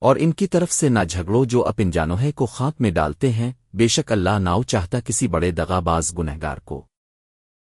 اور ان کی طرف سے نہ جھگڑو جو اپن جانوہے کو خاک میں ڈالتے ہیں، بے شک اللہ ناؤ چاہتا کسی بڑے دغا باز گنہگار کو۔